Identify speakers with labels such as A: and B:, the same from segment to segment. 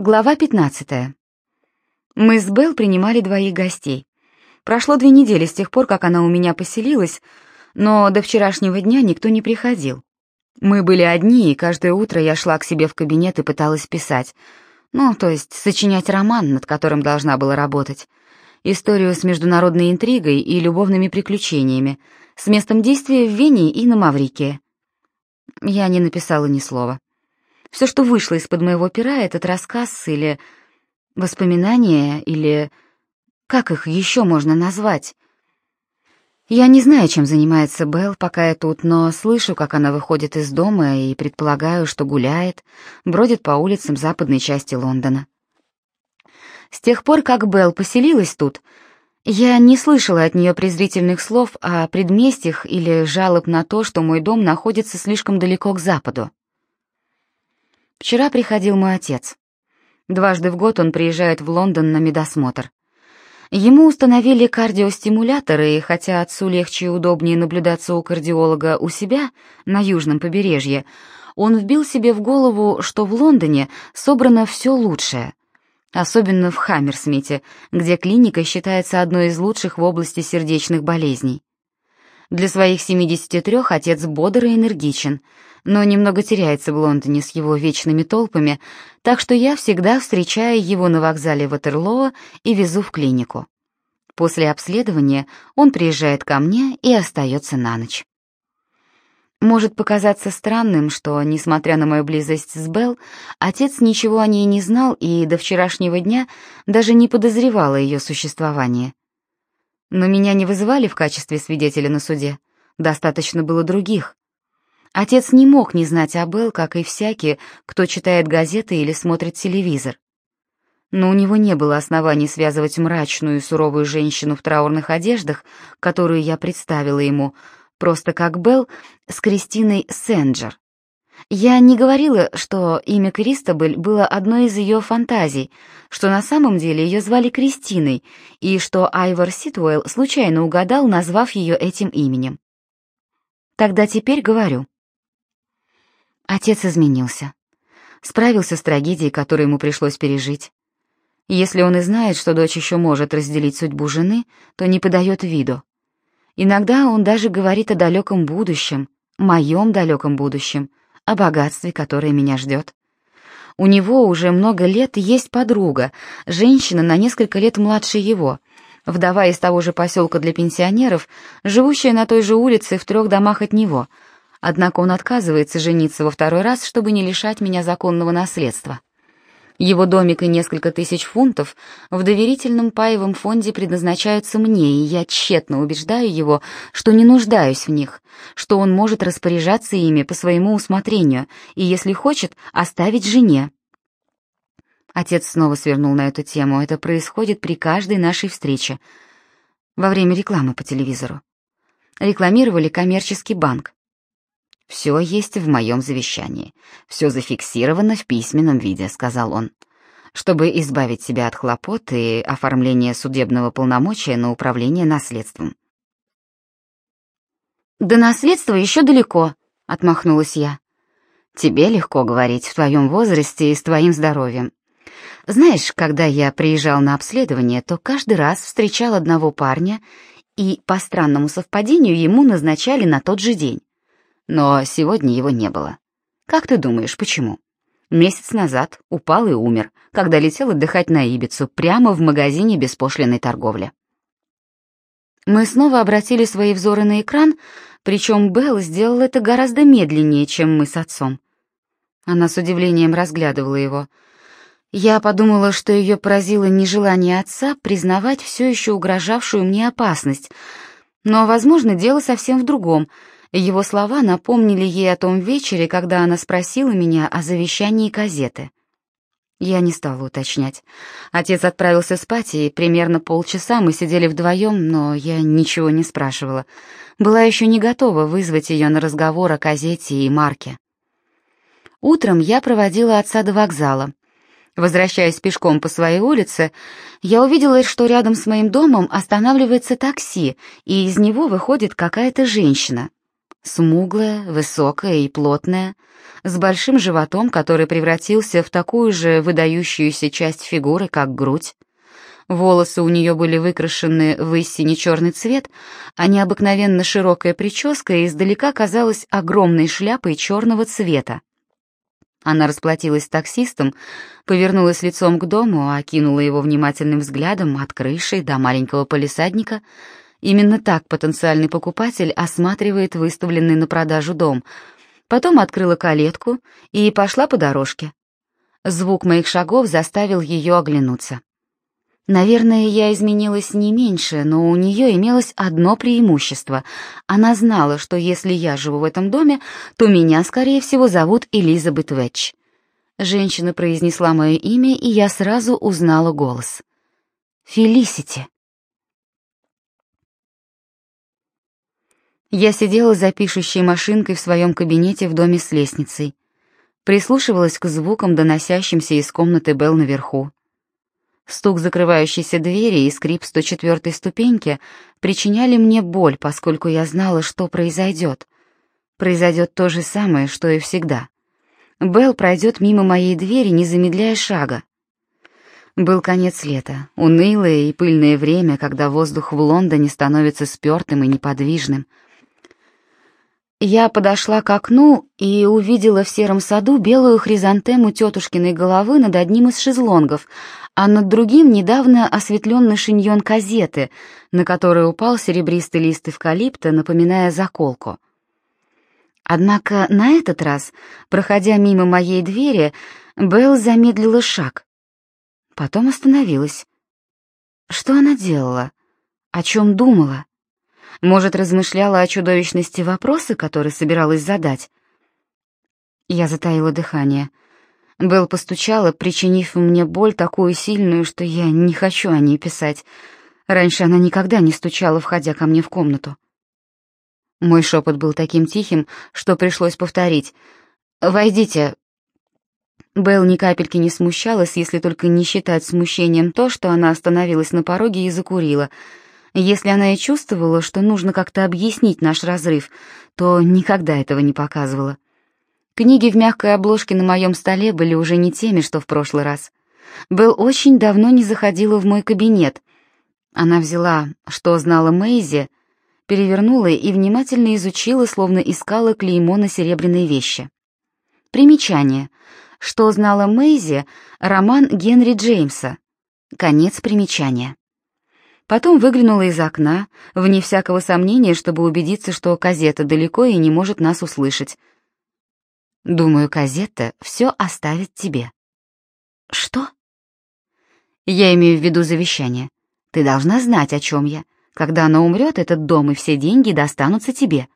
A: Глава 15. Мы с Белл принимали двоих гостей. Прошло две недели с тех пор, как она у меня поселилась, но до вчерашнего дня никто не приходил. Мы были одни, и каждое утро я шла к себе в кабинет и пыталась писать. Ну, то есть сочинять роман, над которым должна была работать. Историю с международной интригой и любовными приключениями, с местом действия в Вене и на Маврикии. Я не написала ни слова. Все, что вышло из-под моего пера, этот рассказ или воспоминания, или как их еще можно назвать? Я не знаю, чем занимается Белл, пока я тут, но слышу, как она выходит из дома и предполагаю, что гуляет, бродит по улицам западной части Лондона. С тех пор, как Белл поселилась тут, я не слышала от нее презрительных слов о предместьях или жалоб на то, что мой дом находится слишком далеко к западу. Вчера приходил мой отец. Дважды в год он приезжает в Лондон на медосмотр. Ему установили кардиостимуляторы, и хотя отцу легче и удобнее наблюдаться у кардиолога у себя, на южном побережье, он вбил себе в голову, что в Лондоне собрано все лучшее. Особенно в Хаммерсмите, где клиника считается одной из лучших в области сердечных болезней. Для своих 73 отец бодр и энергичен, но немного теряется в Лондоне с его вечными толпами, так что я всегда встречаю его на вокзале Ватерлоо и везу в клинику. После обследования он приезжает ко мне и остается на ночь. Может показаться странным, что, несмотря на мою близость с Белл, отец ничего о ней не знал и до вчерашнего дня даже не подозревал о ее существовании. Но меня не вызывали в качестве свидетеля на суде. Достаточно было других. Отец не мог не знать о Белл, как и всякий, кто читает газеты или смотрит телевизор. Но у него не было оснований связывать мрачную и суровую женщину в траурных одеждах, которую я представила ему, просто как Белл, с Кристиной Сенджер. Я не говорила, что имя Кристобель было одной из ее фантазий, что на самом деле ее звали Кристиной, и что Айвор Ситуэлл случайно угадал, назвав ее этим именем. Тогда теперь говорю. Отец изменился. Справился с трагедией, которую ему пришлось пережить. Если он и знает, что дочь еще может разделить судьбу жены, то не подает виду. Иногда он даже говорит о далеком будущем, моем далеком будущем, о богатстве, которое меня ждет. У него уже много лет есть подруга, женщина на несколько лет младше его, вдова из того же поселка для пенсионеров, живущая на той же улице в трех домах от него. Однако он отказывается жениться во второй раз, чтобы не лишать меня законного наследства. Его домик и несколько тысяч фунтов в доверительном паевом фонде предназначаются мне, и я тщетно убеждаю его, что не нуждаюсь в них, что он может распоряжаться ими по своему усмотрению и, если хочет, оставить жене. Отец снова свернул на эту тему. Это происходит при каждой нашей встрече. Во время рекламы по телевизору. Рекламировали коммерческий банк. «Все есть в моем завещании. Все зафиксировано в письменном виде», — сказал он. «Чтобы избавить себя от хлопот и оформления судебного полномочия на управление наследством». «До наследства еще далеко», — отмахнулась я. «Тебе легко говорить в твоем возрасте и с твоим здоровьем. Знаешь, когда я приезжал на обследование, то каждый раз встречал одного парня, и по странному совпадению ему назначали на тот же день. Но сегодня его не было. Как ты думаешь, почему? Месяц назад упал и умер, когда летел отдыхать на Ибицу, прямо в магазине беспошлиной торговли. Мы снова обратили свои взоры на экран, причем Белл сделал это гораздо медленнее, чем мы с отцом. Она с удивлением разглядывала его. Я подумала, что ее поразило нежелание отца признавать все еще угрожавшую мне опасность, но, возможно, дело совсем в другом — его слова напомнили ей о том вечере, когда она спросила меня о завещании газеты. Я не стала уточнять. Отец отправился спать, и примерно полчаса мы сидели вдвоем, но я ничего не спрашивала. Была еще не готова вызвать ее на разговор о газете и марке. Утром я проводила отца до вокзала. Возвращаясь пешком по своей улице, я увидела, что рядом с моим домом останавливается такси, и из него выходит какая-то женщина. Смуглая, высокая и плотная, с большим животом, который превратился в такую же выдающуюся часть фигуры, как грудь. Волосы у нее были выкрашены в истине черный цвет, а необыкновенно широкая прическа издалека казалась огромной шляпой черного цвета. Она расплатилась с таксистом, повернулась лицом к дому, окинула его внимательным взглядом от крыши до маленького полисадника. Именно так потенциальный покупатель осматривает выставленный на продажу дом. Потом открыла калитку и пошла по дорожке. Звук моих шагов заставил ее оглянуться. Наверное, я изменилась не меньше, но у нее имелось одно преимущество. Она знала, что если я живу в этом доме, то меня, скорее всего, зовут Элизабет Ветч. Женщина произнесла мое имя, и я сразу узнала голос. «Фелисити». Я сидела за пишущей машинкой в своем кабинете в доме с лестницей. Прислушивалась к звукам, доносящимся из комнаты Белл наверху. Стук закрывающейся двери и скрип 104-й ступеньки причиняли мне боль, поскольку я знала, что произойдет. Произойдет то же самое, что и всегда. Белл пройдет мимо моей двери, не замедляя шага. Был конец лета, унылое и пыльное время, когда воздух в Лондоне становится спёртым и неподвижным. Я подошла к окну и увидела в сером саду белую хризантему тетушкиной головы над одним из шезлонгов, а над другим недавно осветленный шиньон казеты, на который упал серебристый лист эвкалипта, напоминая заколку. Однако на этот раз, проходя мимо моей двери, Белл замедлила шаг. Потом остановилась. Что она делала? О чем думала? Может, размышляла о чудовищности вопроса, который собиралась задать? Я затаила дыхание — Белл постучала, причинив мне боль такую сильную, что я не хочу о ней писать. Раньше она никогда не стучала, входя ко мне в комнату. Мой шепот был таким тихим, что пришлось повторить. «Войдите». Белл ни капельки не смущалась, если только не считать смущением то, что она остановилась на пороге и закурила. Если она и чувствовала, что нужно как-то объяснить наш разрыв, то никогда этого не показывала. Книги в мягкой обложке на моем столе были уже не теми, что в прошлый раз. Белл очень давно не заходила в мой кабинет. Она взяла «Что знала Мэйзи», перевернула и внимательно изучила, словно искала клеймо на серебряной вещи. Примечание. «Что знала Мэйзи» — роман Генри Джеймса. Конец примечания. Потом выглянула из окна, вне всякого сомнения, чтобы убедиться, что Казета далеко и не может нас услышать, Думаю, Казетта все оставит тебе. Что? Я имею в виду завещание. Ты должна знать, о чем я. Когда она умрет, этот дом и все деньги достанутся тебе.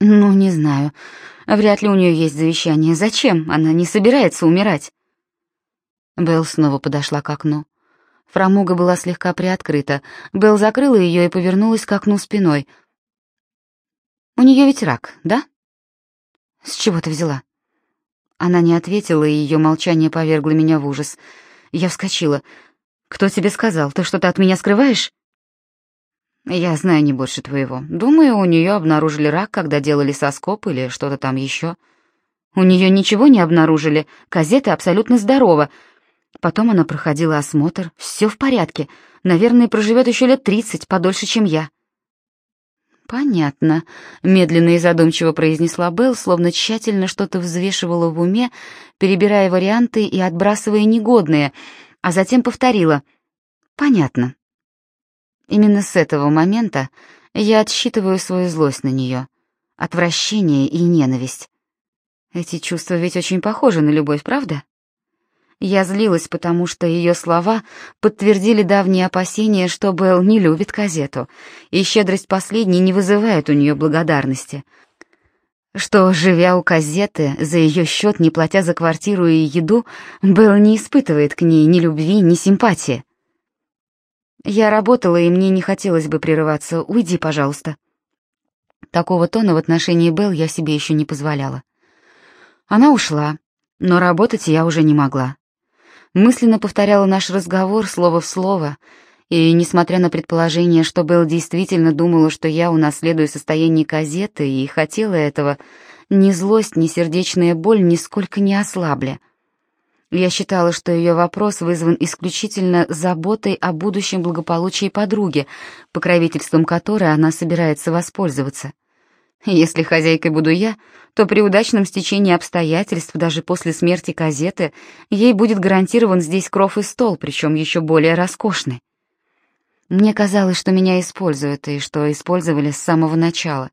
A: Ну, не знаю. Вряд ли у нее есть завещание. Зачем? Она не собирается умирать. Белл снова подошла к окну. Фрамуга была слегка приоткрыта. Белл закрыла ее и повернулась к окну спиной. У нее ведь рак, да? «С чего ты взяла?» Она не ответила, и ее молчание повергло меня в ужас. Я вскочила. «Кто тебе сказал? Ты что-то от меня скрываешь?» «Я знаю не больше твоего. Думаю, у нее обнаружили рак, когда делали соскоп или что-то там еще. У нее ничего не обнаружили, Казета абсолютно здорова. Потом она проходила осмотр, все в порядке. Наверное, проживет еще лет тридцать, подольше, чем я». «Понятно», — медленно и задумчиво произнесла Белл, словно тщательно что-то взвешивала в уме, перебирая варианты и отбрасывая негодные, а затем повторила. «Понятно». Именно с этого момента я отсчитываю свою злость на нее, отвращение и ненависть. Эти чувства ведь очень похожи на любовь, правда? Я злилась, потому что ее слова подтвердили давние опасения, что Белл не любит газету, и щедрость последней не вызывает у нее благодарности. Что, живя у газеты, за ее счет, не платя за квартиру и еду, Белл не испытывает к ней ни любви, ни симпатии. Я работала, и мне не хотелось бы прерываться. Уйди, пожалуйста. Такого тона в отношении Белл я себе еще не позволяла. Она ушла, но работать я уже не могла мысленно повторяла наш разговор слово в слово, И, несмотря на предположение, что Белл действительно думала, что я унаследую состояние газеты и хотела этого, ни злость, ни сердечная боль нисколько не ослабли. Я считала, что ее вопрос вызван исключительно заботой о будущем благополучии подруги, покровительством которой она собирается воспользоваться. Если хозяйкой буду я, то при удачном стечении обстоятельств, даже после смерти газеты, ей будет гарантирован здесь кров и стол, причем еще более роскошный. Мне казалось, что меня используют, и что использовали с самого начала.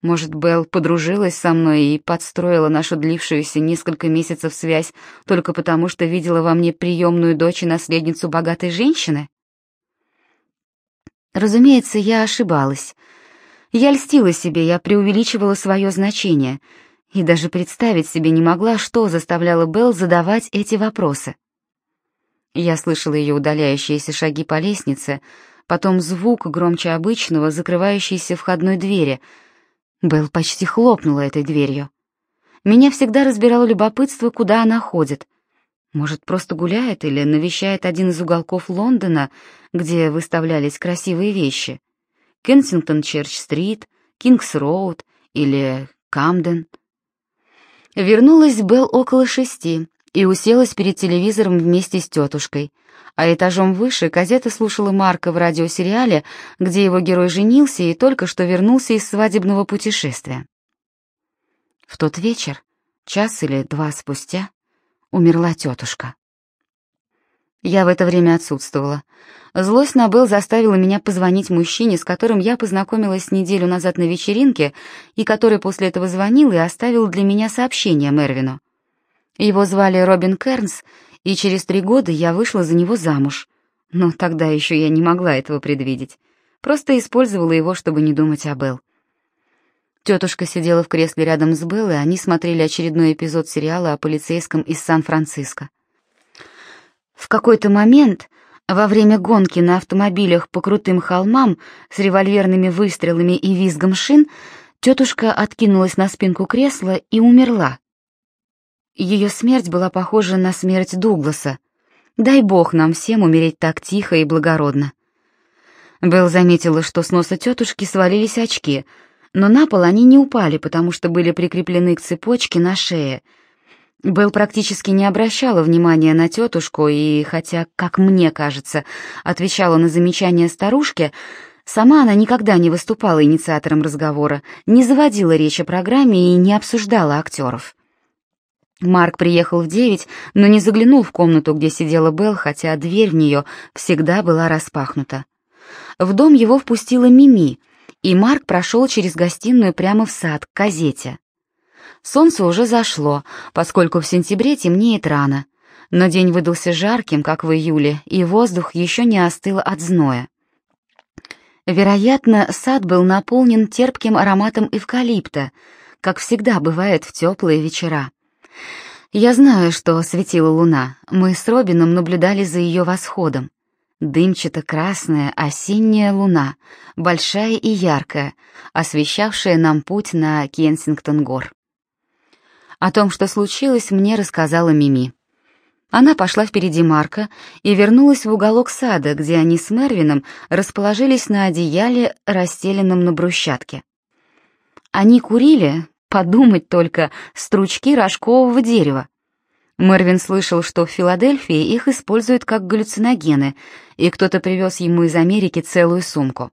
A: Может, Белл подружилась со мной и подстроила нашу длившуюся несколько месяцев связь только потому, что видела во мне приемную дочь и наследницу богатой женщины? Разумеется, я ошибалась. Я льстила себе, я преувеличивала свое значение и даже представить себе не могла, что заставляло Белл задавать эти вопросы. Я слышала ее удаляющиеся шаги по лестнице, потом звук громче обычного закрывающейся входной двери — Белл почти хлопнула этой дверью. Меня всегда разбирало любопытство, куда она ходит. Может, просто гуляет или навещает один из уголков Лондона, где выставлялись красивые вещи. Кенсингтон-Черч-стрит, Кингс-Роуд или Камден. Вернулась Белл около шести и уселась перед телевизором вместе с тетушкой — а этажом выше Козетта слушала Марка в радиосериале, где его герой женился и только что вернулся из свадебного путешествия. В тот вечер, час или два спустя, умерла тетушка. Я в это время отсутствовала. Злость на Белл заставила меня позвонить мужчине, с которым я познакомилась неделю назад на вечеринке, и который после этого звонил и оставил для меня сообщение Мервину. Его звали Робин Кернс, и через три года я вышла за него замуж. Но тогда еще я не могла этого предвидеть. Просто использовала его, чтобы не думать о Белл. Тетушка сидела в кресле рядом с Белл, и они смотрели очередной эпизод сериала о полицейском из Сан-Франциско. В какой-то момент, во время гонки на автомобилях по крутым холмам с револьверными выстрелами и визгом шин, тетушка откинулась на спинку кресла и умерла. Ее смерть была похожа на смерть Дугласа. Дай бог нам всем умереть так тихо и благородно. Белл заметила, что с носа тетушки свалились очки, но на пол они не упали, потому что были прикреплены к цепочке на шее. Белл практически не обращала внимания на тетушку, и хотя, как мне кажется, отвечала на замечания старушки, сама она никогда не выступала инициатором разговора, не заводила речь о программе и не обсуждала актеров. Марк приехал в девять, но не заглянул в комнату, где сидела Белл, хотя дверь в нее всегда была распахнута. В дом его впустила Мими, и Марк прошел через гостиную прямо в сад, к газете. Солнце уже зашло, поскольку в сентябре темнеет рано, но день выдался жарким, как в июле, и воздух еще не остыл от зноя. Вероятно, сад был наполнен терпким ароматом эвкалипта, как всегда бывает в теплые вечера. Я знаю, что светила луна. Мы с Робином наблюдали за ее восходом. Дымчато-красная осенняя луна, большая и яркая, освещавшая нам путь на Кенсингтон-гор. О том, что случилось, мне рассказала Мими. Она пошла впереди Марка и вернулась в уголок сада, где они с Мервином расположились на одеяле, расстеленном на брусчатке. Они курили, Подумать только, стручки рожкового дерева. Мервин слышал, что в Филадельфии их используют как галлюциногены, и кто-то привез ему из Америки целую сумку.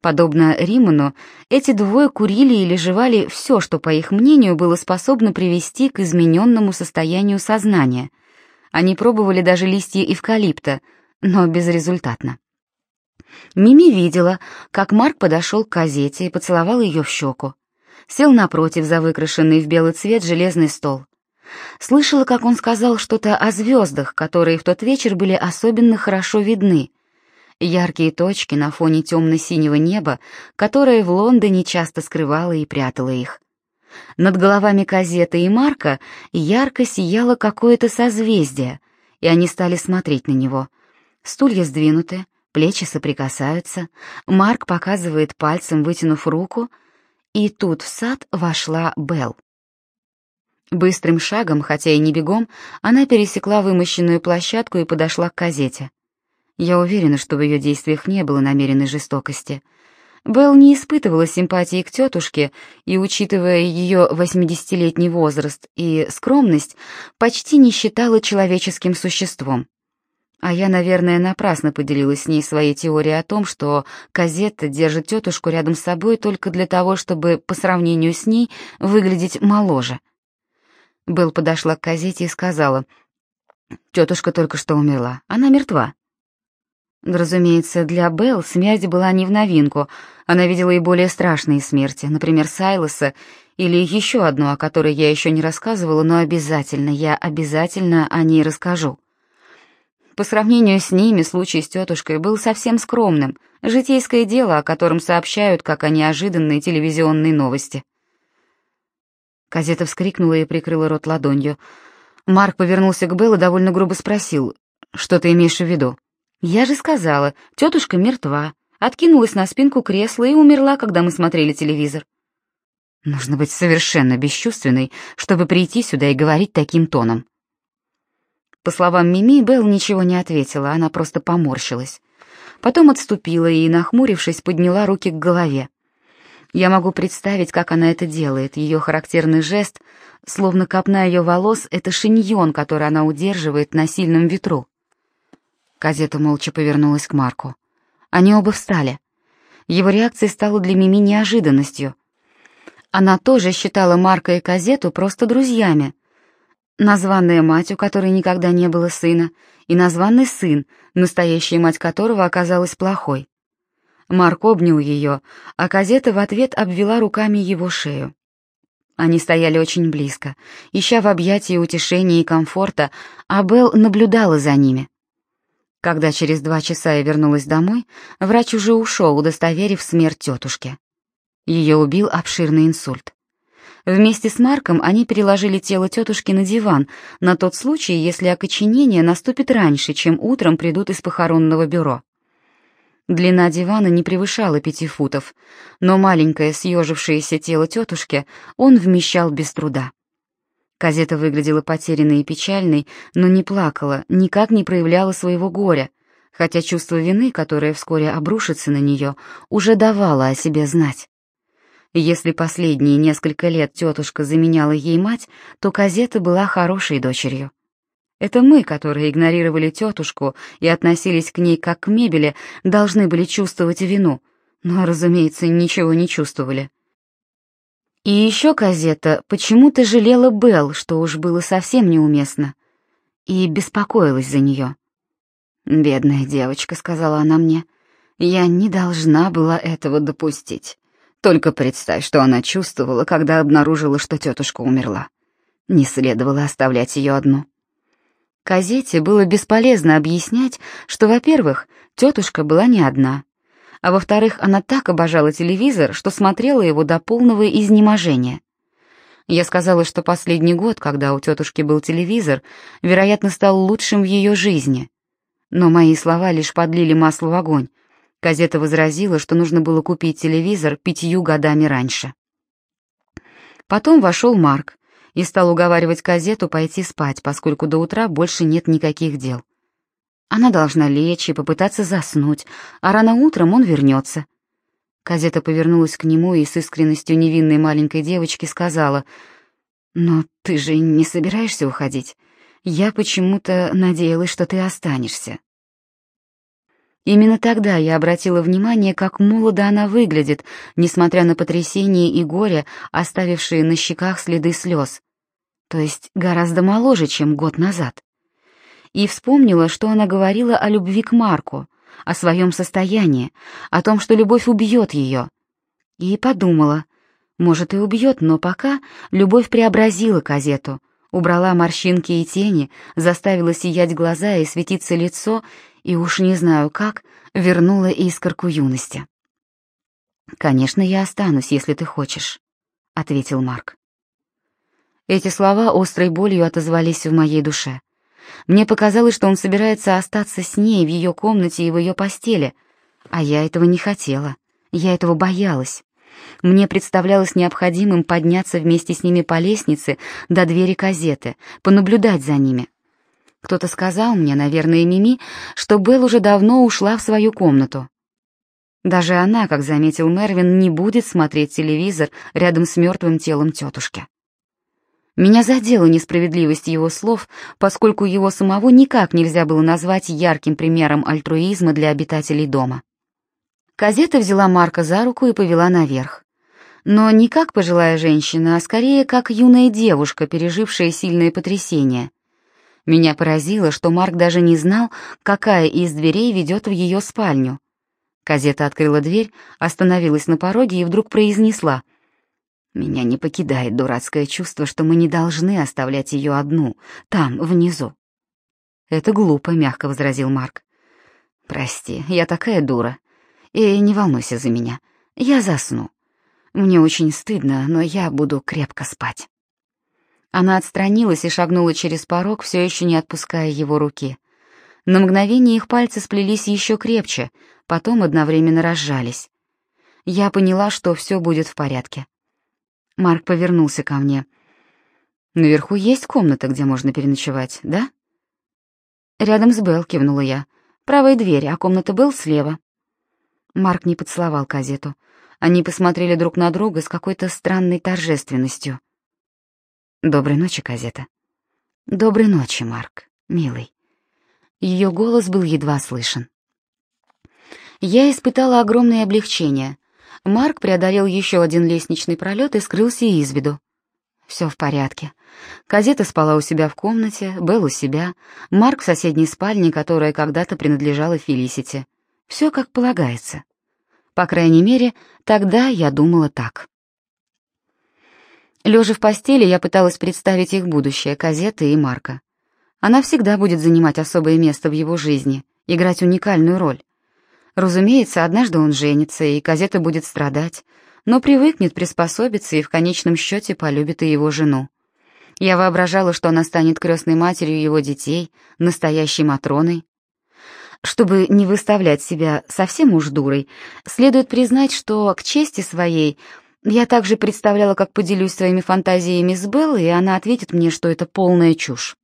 A: Подобно Риману, эти двое курили или жевали все, что, по их мнению, было способно привести к измененному состоянию сознания. Они пробовали даже листья эвкалипта, но безрезультатно. Мими видела, как Марк подошел к газете и поцеловал ее в щеку сел напротив за выкрашенный в белый цвет железный стол. Слышала, как он сказал что-то о звездах, которые в тот вечер были особенно хорошо видны. Яркие точки на фоне темно-синего неба, которое в Лондоне часто скрывало и прятало их. Над головами Казета и Марка ярко сияло какое-то созвездие, и они стали смотреть на него. Стулья сдвинуты, плечи соприкасаются, Марк показывает пальцем, вытянув руку — и тут в сад вошла Белл. Быстрым шагом, хотя и не бегом, она пересекла вымощенную площадку и подошла к газете. Я уверена, что в ее действиях не было намеренной жестокости. Белл не испытывала симпатии к тетушке и, учитывая ее восьмидесятилетний возраст и скромность, почти не считала человеческим существом. А я, наверное, напрасно поделилась с ней своей теорией о том, что Казетта держит тетушку рядом с собой только для того, чтобы по сравнению с ней выглядеть моложе. Белл подошла к Казете и сказала, «Тетушка только что умерла, она мертва». Разумеется, для Белл смерть была не в новинку. Она видела и более страшные смерти, например, Сайлоса, или еще одну, о которой я еще не рассказывала, но обязательно, я обязательно о ней расскажу. По сравнению с ними случай с тетушкой был совсем скромным, житейское дело, о котором сообщают, как о неожиданной телевизионной новости. Казета вскрикнула и прикрыла рот ладонью. Марк повернулся к Беллу и довольно грубо спросил, «Что ты имеешь в виду?» «Я же сказала, тетушка мертва, откинулась на спинку кресла и умерла, когда мы смотрели телевизор». Нужно быть совершенно бесчувственной, чтобы прийти сюда и говорить таким тоном. По словам Мими, Белл ничего не ответила, она просто поморщилась. Потом отступила и, нахмурившись, подняла руки к голове. Я могу представить, как она это делает. Ее характерный жест, словно копна ее волос, это шиньон, который она удерживает на сильном ветру. Казета молча повернулась к Марку. Они оба встали. Его реакция стала для Мими неожиданностью. Она тоже считала Марка и Казету просто друзьями. Названная мать, у которой никогда не было сына, и названный сын, настоящая мать которого оказалась плохой. Марк обнял ее, а Казета в ответ обвела руками его шею. Они стояли очень близко, ища в объятии утешения и комфорта, а Белл наблюдала за ними. Когда через два часа я вернулась домой, врач уже ушел, удостоверив смерть тетушки. Ее убил обширный инсульт. Вместе с Марком они переложили тело тетушки на диван, на тот случай, если окоченение наступит раньше, чем утром придут из похоронного бюро. Длина дивана не превышала пяти футов, но маленькое съежившееся тело тетушки он вмещал без труда. Казета выглядела потерянной и печальной, но не плакала, никак не проявляла своего горя, хотя чувство вины, которое вскоре обрушится на нее, уже давало о себе знать. Если последние несколько лет тетушка заменяла ей мать, то Казета была хорошей дочерью. Это мы, которые игнорировали тетушку и относились к ней как к мебели, должны были чувствовать вину, но, разумеется, ничего не чувствовали. И еще Казета почему-то жалела Белл, что уж было совсем неуместно, и беспокоилась за нее. «Бедная девочка», — сказала она мне, — «я не должна была этого допустить. Только представь, что она чувствовала, когда обнаружила, что тетушка умерла. Не следовало оставлять ее одну». Казете было бесполезно объяснять, что, во-первых, тетушка была не одна, а во-вторых, она так обожала телевизор, что смотрела его до полного изнеможения. Я сказала, что последний год, когда у тетушки был телевизор, вероятно, стал лучшим в ее жизни. Но мои слова лишь подлили масло в огонь. Газета возразила, что нужно было купить телевизор пятью годами раньше. Потом вошел Марк и стал уговаривать газету пойти спать, поскольку до утра больше нет никаких дел. Она должна лечь и попытаться заснуть, а рано утром он вернется. Казета повернулась к нему и с искренностью невинной маленькой девочки сказала, «Но ты же не собираешься уходить? Я почему-то надеялась, что ты останешься». Именно тогда я обратила внимание, как молодо она выглядит, несмотря на потрясение и горе, оставившие на щеках следы слез. То есть гораздо моложе, чем год назад и вспомнила, что она говорила о любви к Марку, о своем состоянии, о том, что любовь убьет ее. И подумала, может и убьет, но пока любовь преобразила газету, убрала морщинки и тени, заставила сиять глаза и светиться лицо, и уж не знаю как, вернула искорку юности. «Конечно, я останусь, если ты хочешь», — ответил Марк. Эти слова острой болью отозвались в моей душе. Мне показалось, что он собирается остаться с ней в ее комнате и в ее постели, а я этого не хотела, я этого боялась. Мне представлялось необходимым подняться вместе с ними по лестнице до двери казеты, понаблюдать за ними. Кто-то сказал мне, наверное, Мими, что Белл уже давно ушла в свою комнату. Даже она, как заметил Мервин, не будет смотреть телевизор рядом с мертвым телом тетушки. Меня задела несправедливость его слов, поскольку его самого никак нельзя было назвать ярким примером альтруизма для обитателей дома. Казета взяла Марка за руку и повела наверх. Но не как пожилая женщина, а скорее как юная девушка, пережившая сильное потрясение. Меня поразило, что Марк даже не знал, какая из дверей ведет в ее спальню. Казета открыла дверь, остановилась на пороге и вдруг произнесла — меня не покидает дурацкое чувство, что мы не должны оставлять ее одну, там, внизу. Это глупо, мягко возразил Марк. Прости, я такая дура. И не волнуйся за меня. Я засну. Мне очень стыдно, но я буду крепко спать. Она отстранилась и шагнула через порог, все еще не отпуская его руки. На мгновение их пальцы сплелись еще крепче, потом одновременно разжались. Я поняла, что все будет в порядке. Марк повернулся ко мне. «Наверху есть комната, где можно переночевать, да?» «Рядом с Белл», — кивнула я. «Правая дверь, а комната Белл слева». Марк не поцеловал газету. Они посмотрели друг на друга с какой-то странной торжественностью. «Доброй ночи, газета». «Доброй ночи, Марк, милый». Ее голос был едва слышен. Я испытала огромное облегчение. Марк преодолел еще один лестничный пролет и скрылся из виду. Все в порядке. Казета спала у себя в комнате, Белл у себя, Марк в соседней спальне, которая когда-то принадлежала Фелисити. Все как полагается. По крайней мере, тогда я думала так. Лежа в постели, я пыталась представить их будущее, Казеты и Марка. Она всегда будет занимать особое место в его жизни, играть уникальную роль. Разумеется, однажды он женится, и Казета будет страдать, но привыкнет, приспособиться и в конечном счете полюбит и его жену. Я воображала, что она станет крестной матерью его детей, настоящей Матроной. Чтобы не выставлять себя совсем уж дурой, следует признать, что к чести своей я также представляла, как поделюсь своими фантазиями с Беллой, и она ответит мне, что это полная чушь.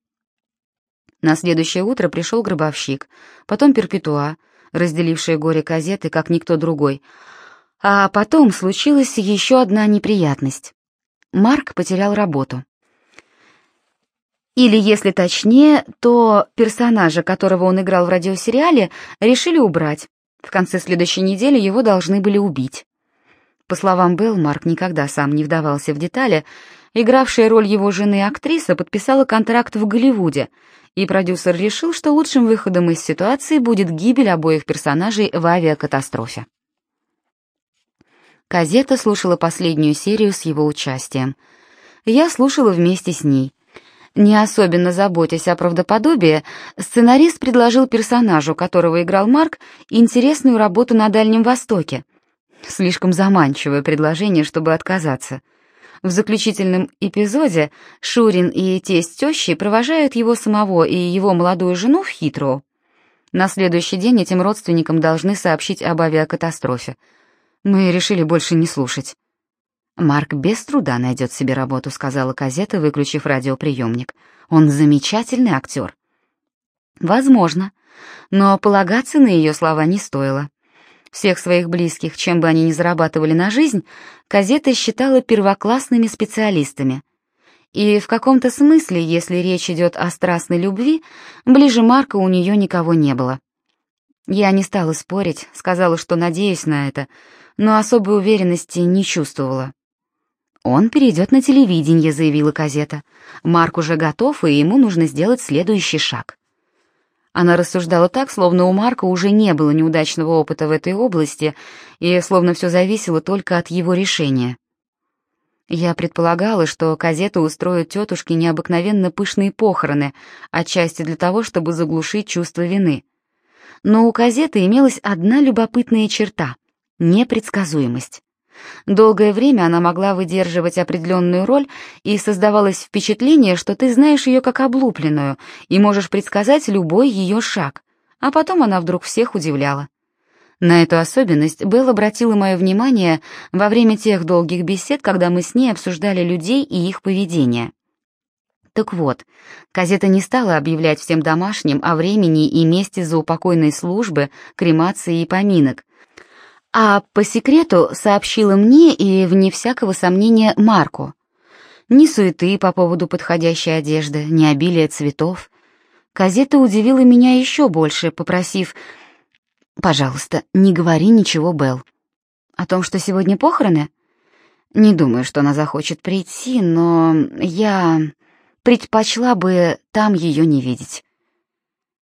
A: На следующее утро пришел гробовщик, потом перпетуа, разделившая горе газеты, как никто другой. А потом случилась еще одна неприятность. Марк потерял работу. Или, если точнее, то персонажа, которого он играл в радиосериале, решили убрать. В конце следующей недели его должны были убить. По словам Белл, Марк никогда сам не вдавался в детали. Игравшая роль его жены актриса подписала контракт в Голливуде, и продюсер решил, что лучшим выходом из ситуации будет гибель обоих персонажей в авиакатастрофе. Казета слушала последнюю серию с его участием. Я слушала вместе с ней. Не особенно заботясь о правдоподобии, сценарист предложил персонажу, которого играл Марк, интересную работу на Дальнем Востоке. Слишком заманчивое предложение, чтобы отказаться — в заключительном эпизоде Шурин и тесть тещи провожают его самого и его молодую жену в Хитроу. На следующий день этим родственникам должны сообщить об авиакатастрофе. Мы решили больше не слушать. «Марк без труда найдет себе работу», — сказала Казета, выключив радиоприемник. «Он замечательный актер». «Возможно, но полагаться на ее слова не стоило. Всех своих близких, чем бы они ни зарабатывали на жизнь, Казета считала первоклассными специалистами. И в каком-то смысле, если речь идет о страстной любви, ближе Марка у нее никого не было. Я не стала спорить, сказала, что надеюсь на это, но особой уверенности не чувствовала. «Он перейдет на телевидение», — заявила Казета. «Марк уже готов, и ему нужно сделать следующий шаг». Она рассуждала так, словно у Марка уже не было неудачного опыта в этой области, и словно все зависело только от его решения. Я предполагала, что Казета устроит тетушке необыкновенно пышные похороны, отчасти для того, чтобы заглушить чувство вины. Но у Казеты имелась одна любопытная черта — непредсказуемость. Долгое время она могла выдерживать определенную роль, и создавалось впечатление, что ты знаешь ее как облупленную и можешь предсказать любой ее шаг, а потом она вдруг всех удивляла. На эту особенность Белл обратила мое внимание во время тех долгих бесед, когда мы с ней обсуждали людей и их поведение. Так вот, газета не стала объявлять всем домашним о времени и месте заупокойной службы, кремации и поминок, а по секрету сообщила мне и, вне всякого сомнения, Марку. Ни суеты по поводу подходящей одежды, ни обилия цветов. Газета удивила меня еще больше, попросив «Пожалуйста, не говори ничего, Белл». «О том, что сегодня похороны?» «Не думаю, что она захочет прийти, но я предпочла бы там ее не видеть».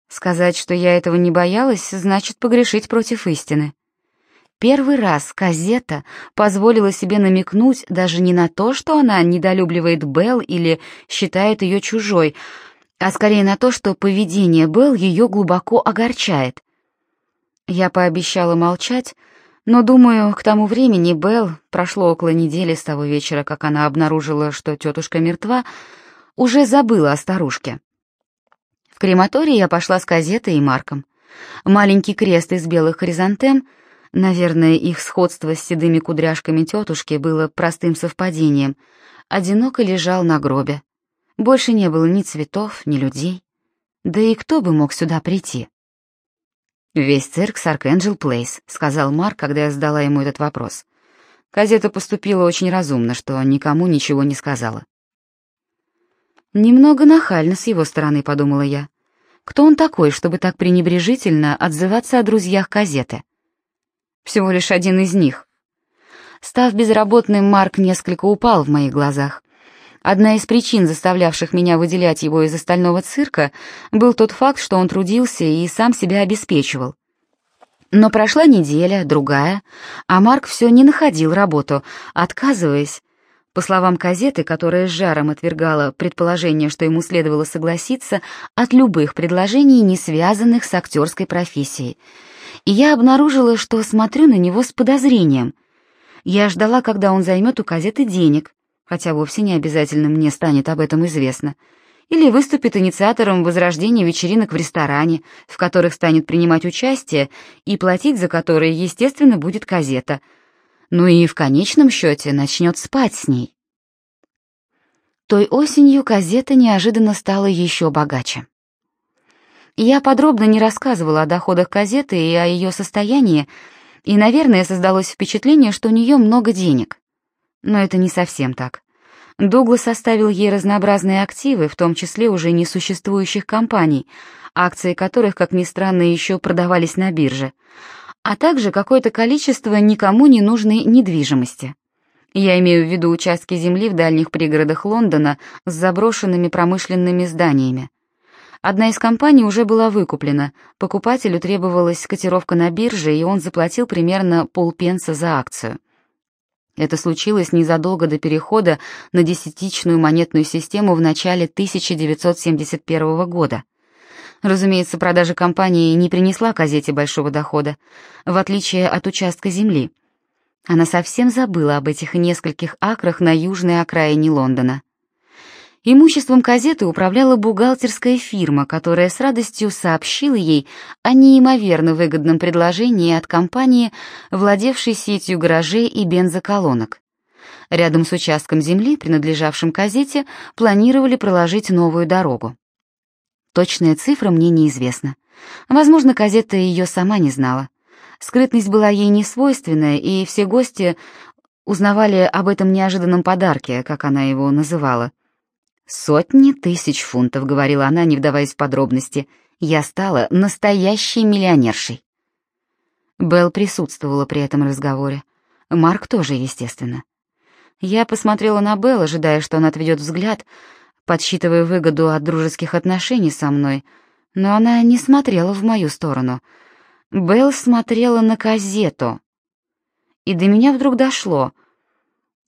A: Сказать, что я этого не боялась, значит погрешить против истины. Первый раз Казета позволила себе намекнуть даже не на то, что она недолюбливает Белл или считает ее чужой, а скорее на то, что поведение Белл ее глубоко огорчает. Я пообещала молчать, но, думаю, к тому времени Белл, прошло около недели с того вечера, как она обнаружила, что тетушка мертва, уже забыла о старушке. В крематории я пошла с Казетой и Марком. Маленький крест из белых хризантем — Наверное, их сходство с седыми кудряшками тетушки было простым совпадением. Одиноко лежал на гробе. Больше не было ни цветов, ни людей. Да и кто бы мог сюда прийти? «Весь цирк с Аркэнджел Плейс», — сказал Марк, когда я задала ему этот вопрос. Казета поступила очень разумно, что никому ничего не сказала. «Немного нахально с его стороны», — подумала я. «Кто он такой, чтобы так пренебрежительно отзываться о друзьях Казеты?» Всего лишь один из них. Став безработным, Марк несколько упал в моих глазах. Одна из причин, заставлявших меня выделять его из остального цирка, был тот факт, что он трудился и сам себя обеспечивал. Но прошла неделя, другая, а Марк все не находил работу, отказываясь, по словам газеты, которая с жаром отвергала предположение, что ему следовало согласиться, от любых предложений, не связанных с актерской профессией — и я обнаружила, что смотрю на него с подозрением. Я ждала, когда он займет у газеты денег, хотя вовсе не обязательно мне станет об этом известно, или выступит инициатором возрождения вечеринок в ресторане, в которых станет принимать участие и платить за которые, естественно, будет газета. Ну и в конечном счете начнет спать с ней. Той осенью газета неожиданно стала еще богаче. Я подробно не рассказывала о доходах газеты и о ее состоянии, и, наверное, создалось впечатление, что у нее много денег. Но это не совсем так. Дуглас оставил ей разнообразные активы, в том числе уже несуществующих компаний, акции которых, как ни странно, еще продавались на бирже, а также какое-то количество никому не нужной недвижимости. Я имею в виду участки земли в дальних пригородах Лондона с заброшенными промышленными зданиями. Одна из компаний уже была выкуплена, покупателю требовалась котировка на бирже, и он заплатил примерно полпенса за акцию. Это случилось незадолго до перехода на десятичную монетную систему в начале 1971 года. Разумеется, продажа компании не принесла газете большого дохода, в отличие от участка земли. Она совсем забыла об этих нескольких акрах на южной окраине Лондона. Имуществом газеты управляла бухгалтерская фирма, которая с радостью сообщила ей о неимоверно выгодном предложении от компании, владевшей сетью гаражей и бензоколонок. Рядом с участком земли, принадлежавшим газете, планировали проложить новую дорогу. Точная цифра мне неизвестна. Возможно, газета ее сама не знала. Скрытность была ей не свойственная, и все гости узнавали об этом неожиданном подарке, как она его называла. «Сотни тысяч фунтов», — говорила она, не вдаваясь в подробности. «Я стала настоящей миллионершей». Белл присутствовала при этом разговоре. Марк тоже, естественно. Я посмотрела на Белл, ожидая, что он отведет взгляд, подсчитывая выгоду от дружеских отношений со мной, но она не смотрела в мою сторону. Белл смотрела на казету. И до меня вдруг дошло.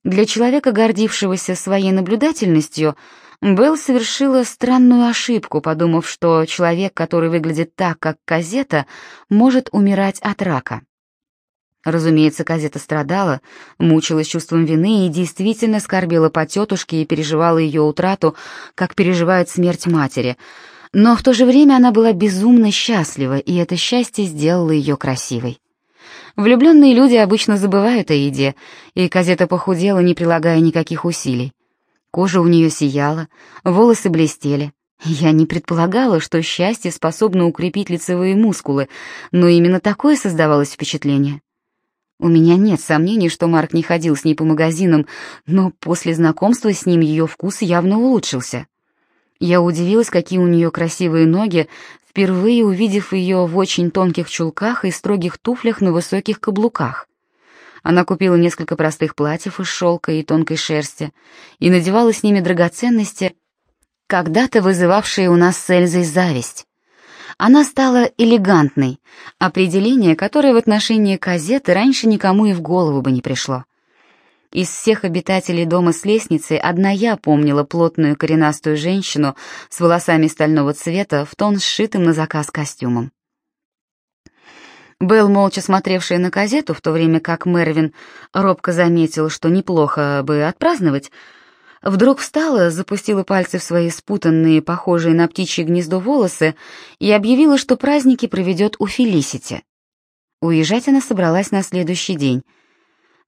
A: Для человека, гордившегося своей наблюдательностью, Белл совершила странную ошибку, подумав, что человек, который выглядит так, как Казета, может умирать от рака. Разумеется, Казета страдала, мучилась чувством вины и действительно скорбела по тетушке и переживала ее утрату, как переживает смерть матери. Но в то же время она была безумно счастлива, и это счастье сделало ее красивой. Влюбленные люди обычно забывают о еде, и Казета похудела, не прилагая никаких усилий. Кожа у нее сияла, волосы блестели. Я не предполагала, что счастье способно укрепить лицевые мускулы, но именно такое создавалось впечатление. У меня нет сомнений, что Марк не ходил с ней по магазинам, но после знакомства с ним ее вкус явно улучшился. Я удивилась, какие у нее красивые ноги, впервые увидев ее в очень тонких чулках и строгих туфлях на высоких каблуках. Она купила несколько простых платьев из шелка и тонкой шерсти и надевала с ними драгоценности, когда-то вызывавшие у нас с Эльзой зависть. Она стала элегантной, определение, которое в отношении казеты раньше никому и в голову бы не пришло. Из всех обитателей дома с лестницей одна я помнила плотную коренастую женщину с волосами стального цвета в тон сшитым на заказ костюмом. Белл, молча смотревшая на газету, в то время как Мервин робко заметил, что неплохо бы отпраздновать, вдруг встала, запустила пальцы в свои спутанные, похожие на птичье гнездо волосы и объявила, что праздники проведет у Фелисити. Уезжать она собралась на следующий день.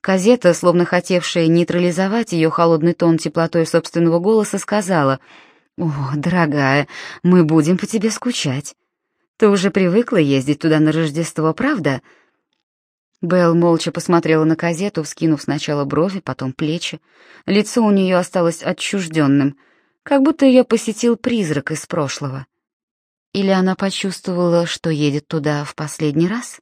A: Казета, словно хотевшая нейтрализовать ее холодный тон теплотой собственного голоса, сказала, «О, дорогая, мы будем по тебе скучать. Ты уже привыкла ездить туда на Рождество, правда?» Белл молча посмотрела на газету, вскинув сначала брови, потом плечи. Лицо у нее осталось отчужденным, как будто ее посетил призрак из прошлого. Или она почувствовала, что едет туда в последний раз?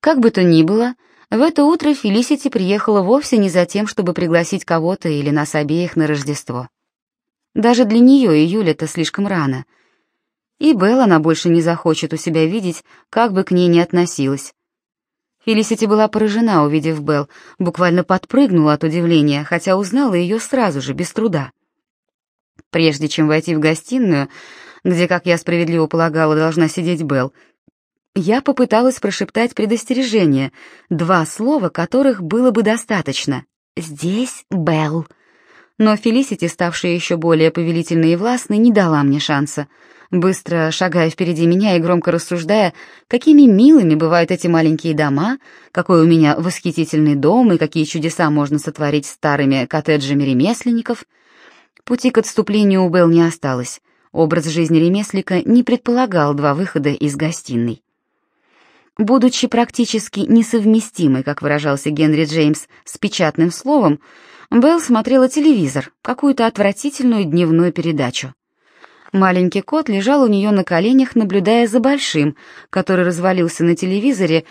A: Как бы то ни было, в это утро Фелисити приехала вовсе не за тем, чтобы пригласить кого-то или нас обеих на Рождество. Даже для нее июль — это слишком рано. И Белл она больше не захочет у себя видеть, как бы к ней ни относилась. Фелисити была поражена, увидев Белл, буквально подпрыгнула от удивления, хотя узнала ее сразу же, без труда. Прежде чем войти в гостиную, где, как я справедливо полагала, должна сидеть Белл, я попыталась прошептать предостережение, два слова которых было бы достаточно. «Здесь Белл». Но Фелисити, ставшая еще более повелительной и властной, не дала мне шанса — быстро шагая впереди меня и громко рассуждая, какими милыми бывают эти маленькие дома, какой у меня восхитительный дом и какие чудеса можно сотворить старыми коттеджами ремесленников. Пути к отступлению у Белл не осталось. Образ жизни ремесленника не предполагал два выхода из гостиной. Будучи практически несовместимой, как выражался Генри Джеймс, с печатным словом, Белл смотрела телевизор, какую-то отвратительную дневную передачу. Маленький кот лежал у нее на коленях, наблюдая за большим, который развалился на телевизоре,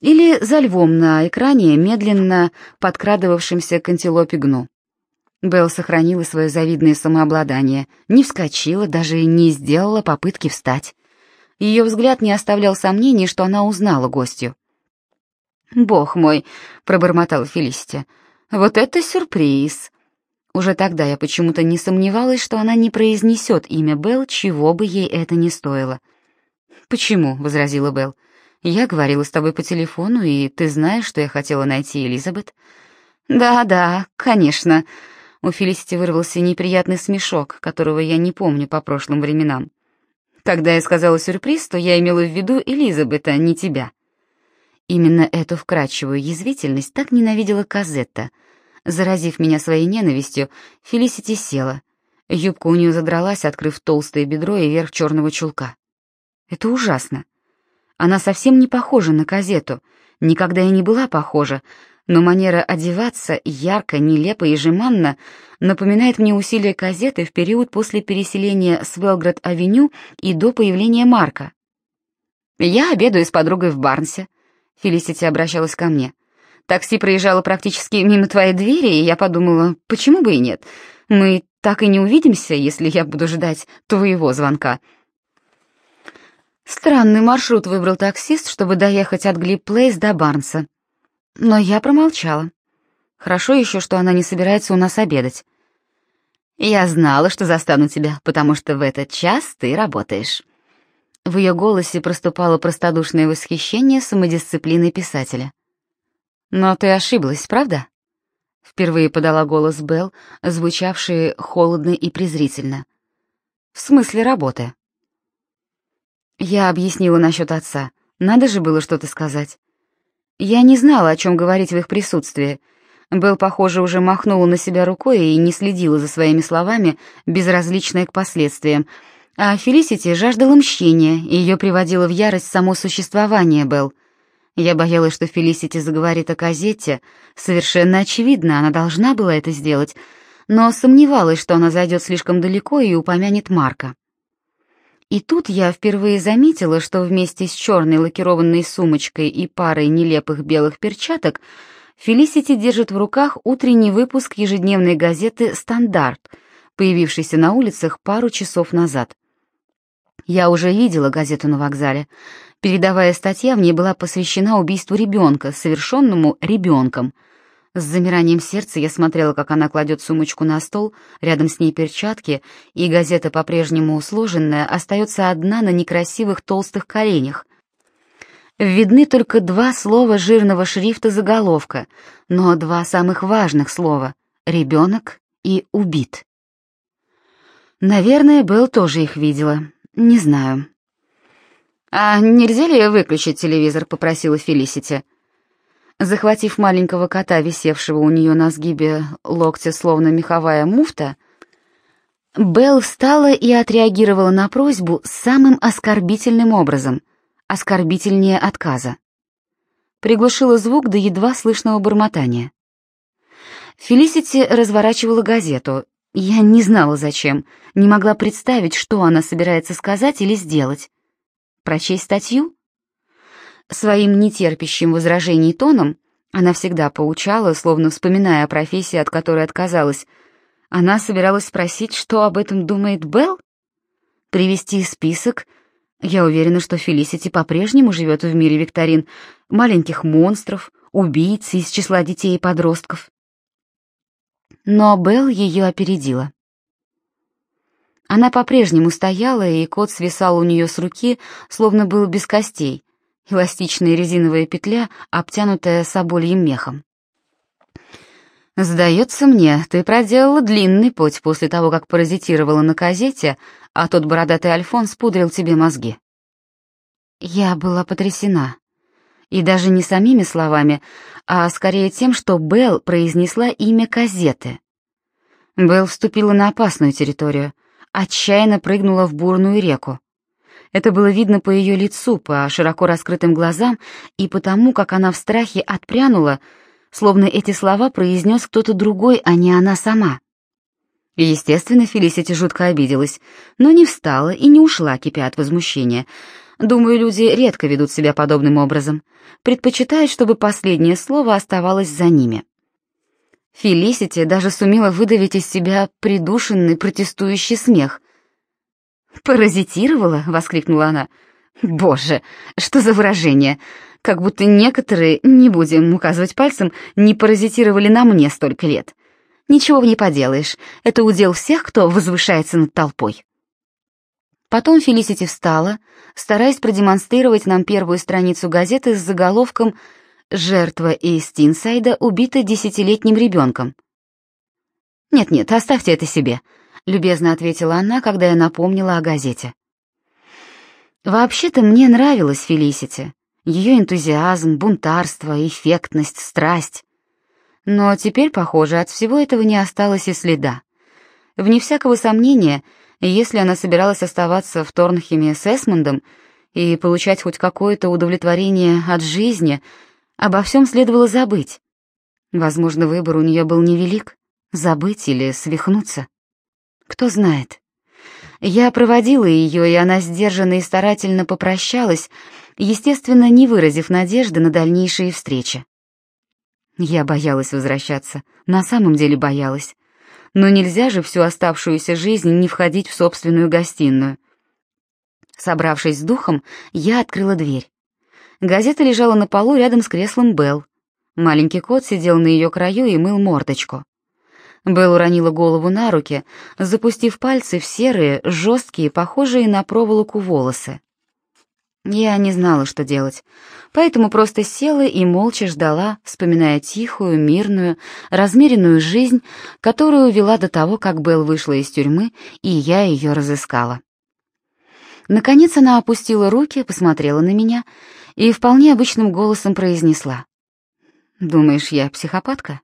A: или за львом на экране, медленно подкрадывавшимся к антилопе гну. Белл сохранила свое завидное самообладание, не вскочила, даже не сделала попытки встать. Ее взгляд не оставлял сомнений, что она узнала гостью. «Бог мой!» — пробормотала Фелисити. «Вот это сюрприз!» Уже тогда я почему-то не сомневалась, что она не произнесет имя Белл, чего бы ей это ни стоило. «Почему?» — возразила Белл. «Я говорила с тобой по телефону, и ты знаешь, что я хотела найти Элизабет?» «Да-да, конечно». У Фелисити вырвался неприятный смешок, которого я не помню по прошлым временам. Когда я сказала сюрприз, то я имела в виду Элизабет, а не тебя. Именно эту вкрадчивую язвительность так ненавидела Казетта — Заразив меня своей ненавистью, Фелисити села. Юбка у нее задралась, открыв толстое бедро и верх черного чулка. Это ужасно. Она совсем не похожа на казету, никогда и не была похожа, но манера одеваться ярко, нелепо и жеманно напоминает мне усилия казеты в период после переселения с Велград-авеню и до появления Марка. «Я обедаю с подругой в Барнсе», — Фелисити обращалась ко мне. Такси проезжало практически мимо твоей двери, и я подумала, почему бы и нет? Мы так и не увидимся, если я буду ждать твоего звонка. Странный маршрут выбрал таксист, чтобы доехать от Глип Плейс до Барнса. Но я промолчала. Хорошо еще, что она не собирается у нас обедать. Я знала, что застану тебя, потому что в этот час ты работаешь. В ее голосе проступало простодушное восхищение самодисциплиной писателя. «Но ты ошиблась, правда?» Впервые подала голос Белл, звучавший холодно и презрительно. «В смысле работы?» Я объяснила насчет отца. Надо же было что-то сказать. Я не знала, о чем говорить в их присутствии. Белл, похоже, уже махнула на себя рукой и не следила за своими словами, безразличная к последствиям. А Фелисити жаждала мщения, и ее приводило в ярость само существование Белл. Я боялась, что Фелисити заговорит о Козетте. Совершенно очевидно, она должна была это сделать, но сомневалась, что она зайдет слишком далеко и упомянет Марка. И тут я впервые заметила, что вместе с черной лакированной сумочкой и парой нелепых белых перчаток Фелисити держит в руках утренний выпуск ежедневной газеты «Стандарт», появившийся на улицах пару часов назад. Я уже видела газету на вокзале. Передовая статья в ней была посвящена убийству ребенка, совершенному ребенком — с замиранием сердца я смотрела, как она кладет сумочку на стол, рядом с ней перчатки, и газета, по-прежнему сложенная, остается одна на некрасивых толстых коленях. Видны только два слова жирного шрифта заголовка, но два самых важных слова — «ребенок» и «убит». Наверное, Белл тоже их видела. Не знаю. «А нельзя ли выключить телевизор?» — попросила Фелисити. Захватив маленького кота, висевшего у нее на сгибе локтя, словно меховая муфта, Белл встала и отреагировала на просьбу самым оскорбительным образом, оскорбительнее отказа. Приглушила звук до едва слышного бормотания. Фелисити разворачивала газету. Я не знала зачем, не могла представить, что она собирается сказать или сделать. Прочесть статью? Своим нетерпящим возражений тоном она всегда поучала, словно вспоминая о профессии, от которой отказалась. Она собиралась спросить, что об этом думает Белл? Привести список? Я уверена, что Фелисити по-прежнему живет в мире викторин, маленьких монстров, убийц из числа детей и подростков. Но Белл ее опередила. Она по-прежнему стояла, и кот свисал у нее с руки, словно был без костей, эластичная резиновая петля, обтянутая собольем мехом. «Сдается мне, ты проделала длинный путь после того, как паразитировала на газете, а тот бородатый Альфонс пудрил тебе мозги». Я была потрясена. И даже не самими словами, а скорее тем, что Белл произнесла имя газеты. Белл вступила на опасную территорию, отчаянно прыгнула в бурную реку. Это было видно по ее лицу, по широко раскрытым глазам и потому, как она в страхе отпрянула, словно эти слова произнес кто-то другой, а не она сама. Естественно, Фелисити жутко обиделась, но не встала и не ушла, кипя от возмущения. Думаю, люди редко ведут себя подобным образом, предпочитают, чтобы последнее слово оставалось за ними. Фелисити даже сумела выдавить из себя придушенный протестующий смех — «Паразитировала?» — воскликнула она. «Боже, что за выражение! Как будто некоторые, не будем указывать пальцем, не паразитировали на мне столько лет. Ничего не поделаешь, это удел всех, кто возвышается над толпой». Потом Фелисити встала, стараясь продемонстрировать нам первую страницу газеты с заголовком «Жертва из Тинсайда убита десятилетним ребенком». «Нет-нет, оставьте это себе», — любезно ответила она, когда я напомнила о газете. «Вообще-то мне нравилась Фелисити, ее энтузиазм, бунтарство, эффектность, страсть. Но теперь, похоже, от всего этого не осталось и следа. Вне всякого сомнения, если она собиралась оставаться в Торнхеме с Эсмондом и получать хоть какое-то удовлетворение от жизни, обо всем следовало забыть. Возможно, выбор у нее был невелик — забыть или свихнуться. Кто знает. Я проводила ее, и она сдержанно и старательно попрощалась, естественно, не выразив надежды на дальнейшие встречи. Я боялась возвращаться, на самом деле боялась. Но нельзя же всю оставшуюся жизнь не входить в собственную гостиную. Собравшись с духом, я открыла дверь. Газета лежала на полу рядом с креслом Белл. Маленький кот сидел на ее краю и мыл мордочку. Белл уронила голову на руки, запустив пальцы в серые, жесткие, похожие на проволоку волосы. Я не знала, что делать, поэтому просто села и молча ждала, вспоминая тихую, мирную, размеренную жизнь, которую вела до того, как Белл вышла из тюрьмы, и я ее разыскала. Наконец она опустила руки, посмотрела на меня и вполне обычным голосом произнесла. «Думаешь, я психопатка?»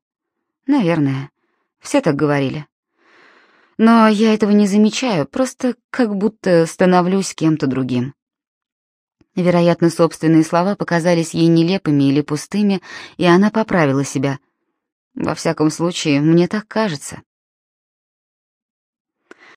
A: Наверное. Все так говорили. Но я этого не замечаю, просто как будто становлюсь кем-то другим. Вероятно, собственные слова показались ей нелепыми или пустыми, и она поправила себя. Во всяком случае, мне так кажется.